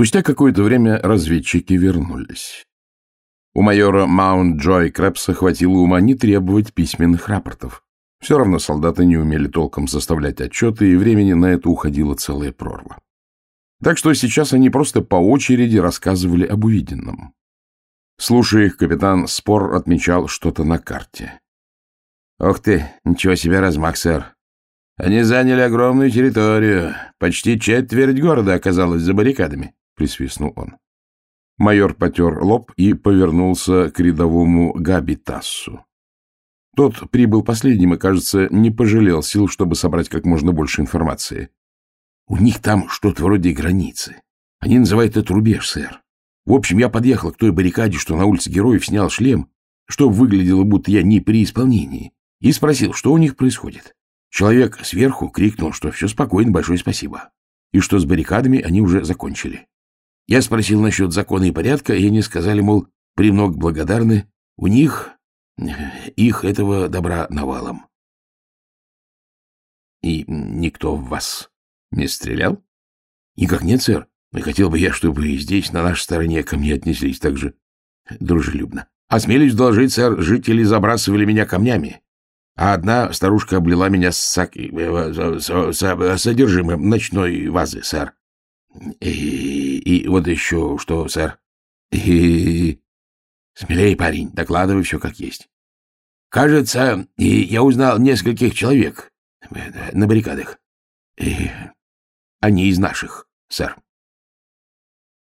Спустя какое-то время разведчики вернулись. У майора Маунт Джой Крэпса хватило ума не требовать письменных рапортов. Все равно солдаты не умели толком составлять отчеты, и времени на это уходила целая прорва. Так что сейчас они просто по очереди рассказывали об увиденном. Слушая их, капитан Спор отмечал что-то на карте. — Ох ты, ничего себе размах, сэр. Они заняли огромную территорию. Почти четверть города оказалась за баррикадами, — присвистнул он. Майор потер лоб и повернулся к рядовому Габитассу. Тот прибыл последним и, кажется, не пожалел сил, чтобы собрать как можно больше информации. — У них там что-то вроде границы. Они называют это рубеж, сэр. В общем, я подъехал к той баррикаде, что на улице Героев снял шлем, чтобы выглядело, будто я не при исполнении, и спросил, что у них происходит. Человек сверху крикнул, что все спокойно, большое спасибо, и что с баррикадами они уже закончили. Я спросил насчет закона и порядка, и они сказали, мол, премного благодарны, у них, их этого добра навалом. И никто в вас не стрелял? Никак нет, сэр. И хотел бы я, чтобы и здесь, на нашей стороне, ко мне отнеслись так же дружелюбно. Осмелюсь доложить, сэр, жители забрасывали меня камнями, а одна старушка облила меня с э, содержимым ночной вазы, сэр. И, вот еще что, сэр. И... Смелей, парень, докладывай все как есть. Кажется, и я узнал нескольких человек э, на баррикадах. И они из наших, сэр.